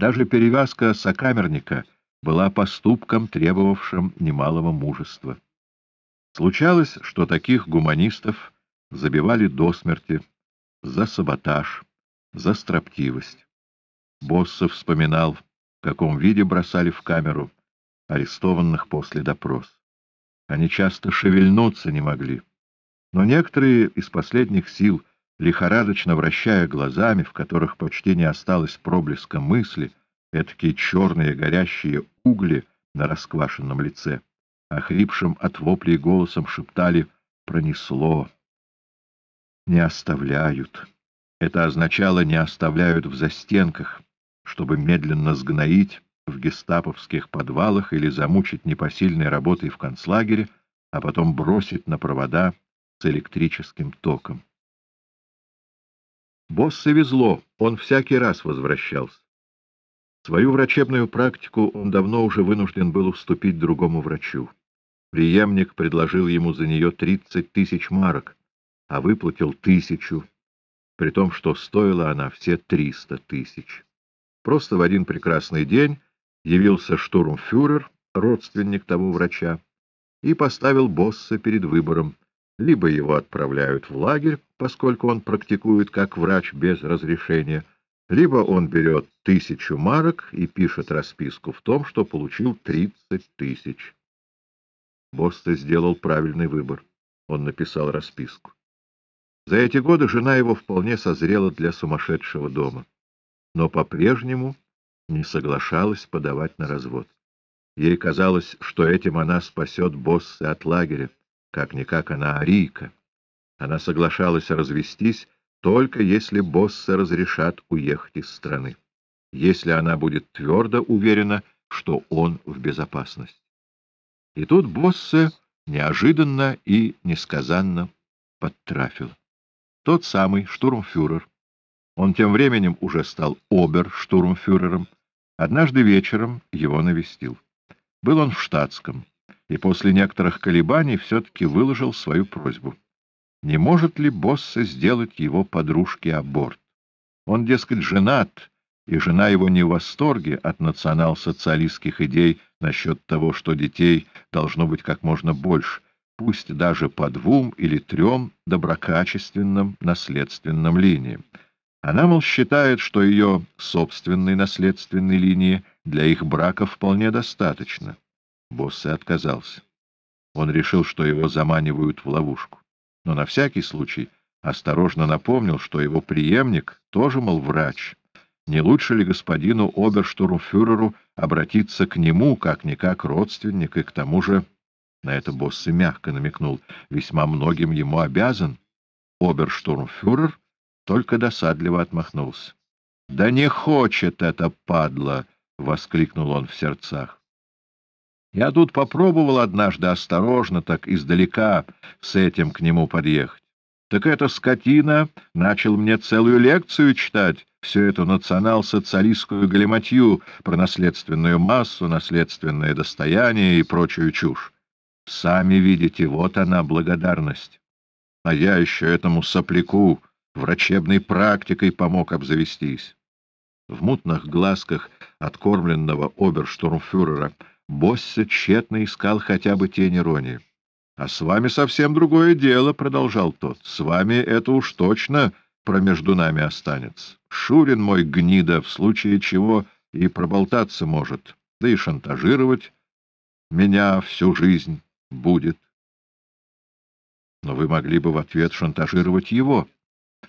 Даже перевязка сокамерника была поступком, требовавшим немалого мужества. Случалось, что таких гуманистов забивали до смерти за саботаж, за строптивость. Боссов вспоминал, в каком виде бросали в камеру арестованных после допроса. Они часто шевельнуться не могли. Но некоторые из последних сил, лихорадочно вращая глазами, в которых почти не осталось проблеска мысли, этакие черные горящие угли на расквашенном лице, охрипшим от воплей голосом шептали «пронесло». «Не оставляют». Это означало «не оставляют в застенках», чтобы медленно сгноить в гестаповских подвалах или замучить непосильной работой в концлагере, а потом бросить на провода с электрическим током. Боссе везло, он всякий раз возвращался. Свою врачебную практику он давно уже вынужден был уступить другому врачу. Приемник предложил ему за нее 30 тысяч марок, а выплатил тысячу, при том, что стоила она все 300 тысяч. Просто в один прекрасный день явился штурмфюрер, родственник того врача, и поставил босса перед выбором. Либо его отправляют в лагерь, поскольку он практикует как врач без разрешения, либо он берет тысячу марок и пишет расписку в том, что получил тридцать тысяч. Босса сделал правильный выбор. Он написал расписку. За эти годы жена его вполне созрела для сумасшедшего дома, но по-прежнему не соглашалась подавать на развод. Ей казалось, что этим она спасет босса от лагеря, как-никак она арийка. Она соглашалась развестись, только если босса разрешат уехать из страны, если она будет твердо уверена, что он в безопасности. И тут босса неожиданно и несказанно подтрафил. Тот самый штурмфюрер. Он тем временем уже стал обер-штурмфюрером, Однажды вечером его навестил. Был он в штатском, и после некоторых колебаний все-таки выложил свою просьбу. Не может ли Босса сделать его подружке аборт? Он, дескать, женат, и жена его не в восторге от национал-социалистских идей насчет того, что детей должно быть как можно больше, пусть даже по двум или трем доброкачественным наследственным линиям. Она, мол, считает, что ее собственной наследственной линии для их брака вполне достаточно. Боссе отказался. Он решил, что его заманивают в ловушку. Но на всякий случай осторожно напомнил, что его преемник тоже, мол, врач. Не лучше ли господину оберштурмфюреру обратиться к нему, как-никак родственник, и к тому же, на это Боссе мягко намекнул, весьма многим ему обязан. Оберштурмфюрер только досадливо отмахнулся. — Да не хочет это, падла! — воскликнул он в сердцах. Я тут попробовал однажды осторожно, так издалека, с этим к нему подъехать. Так эта скотина начал мне целую лекцию читать, всю эту национал-социалистскую галиматью про наследственную массу, наследственное достояние и прочую чушь. Сами видите, вот она благодарность. А я еще этому сопляку врачебной практикой помог обзавестись. В мутных глазках откормленного оберштурмфюрера Боссе тщетно искал хотя бы тень иронии. — А с вами совсем другое дело, — продолжал тот. — С вами это уж точно про между нами останется. Шурин мой гнида, в случае чего и проболтаться может, да и шантажировать меня всю жизнь будет. Но вы могли бы в ответ шантажировать его.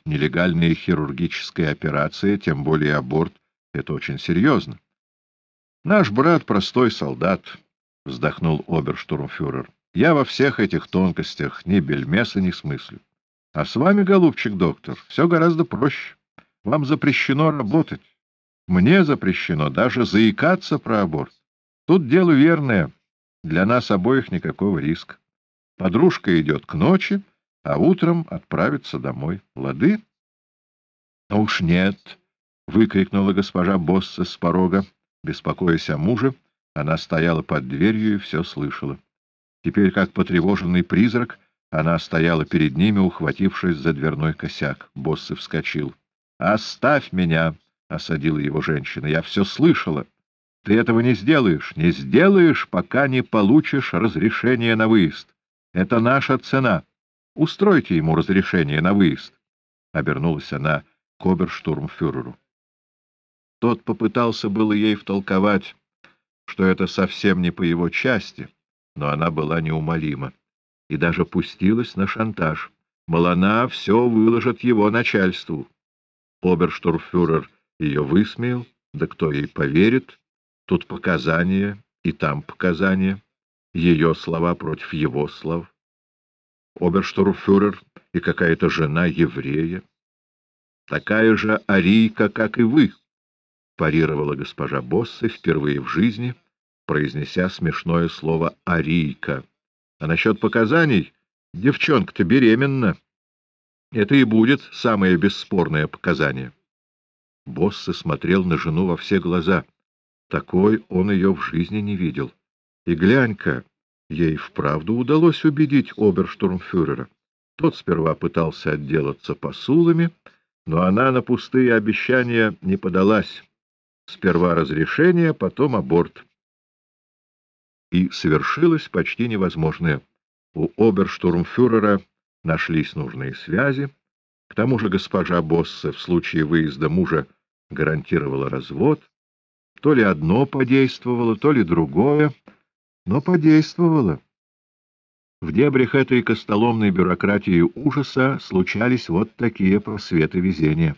Нелегальная хирургическая операция, тем более аборт, — это очень серьезно. Наш брат — простой солдат, — вздохнул оберштурмфюрер. Я во всех этих тонкостях ни бельмеса не смыслю. А с вами, голубчик доктор, все гораздо проще. Вам запрещено работать. Мне запрещено даже заикаться про аборт. Тут дело верное. Для нас обоих никакого риска. Подружка идет к ночи, а утром отправится домой. Лады? — Ну уж нет! — выкрикнула госпожа Босса с порога. Беспокоясь о муже, она стояла под дверью и все слышала. Теперь, как потревоженный призрак, она стояла перед ними, ухватившись за дверной косяк. Боссы вскочил. — Оставь меня! осадила его женщина. — Я все слышала. Ты этого не сделаешь. Не сделаешь, пока не получишь разрешение на выезд. Это наша цена. Устройте ему разрешение на выезд. Обернулась она к оберштурмфюреру. Тот попытался было ей втолковать, что это совсем не по его части, но она была неумолима и даже пустилась на шантаж. Мол, она все выложит его начальству. Оберштурфюрер ее высмеял, да кто ей поверит? Тут показания и там показания, ее слова против его слов. Оберштурфюрер и какая-то жена еврея. Такая же арийка, как и вы, парировала госпожа Боссе впервые в жизни, произнеся смешное слово «арийка». А насчет показаний девчонка-то беременна. Это и будет самое бесспорное показание. Боссе смотрел на жену во все глаза. Такой он ее в жизни не видел. И глянь-ка, ей вправду удалось убедить оберштурмфюрера. Тот сперва пытался отделаться посулами, но она на пустые обещания не подалась. Сперва разрешение, потом аборт и совершилось почти невозможное. У оберштурмфюрера нашлись нужные связи, к тому же госпожа Боссе в случае выезда мужа гарантировала развод. То ли одно подействовало, то ли другое, но подействовало. В дебрях этой костоломной бюрократии ужаса случались вот такие просветы везения.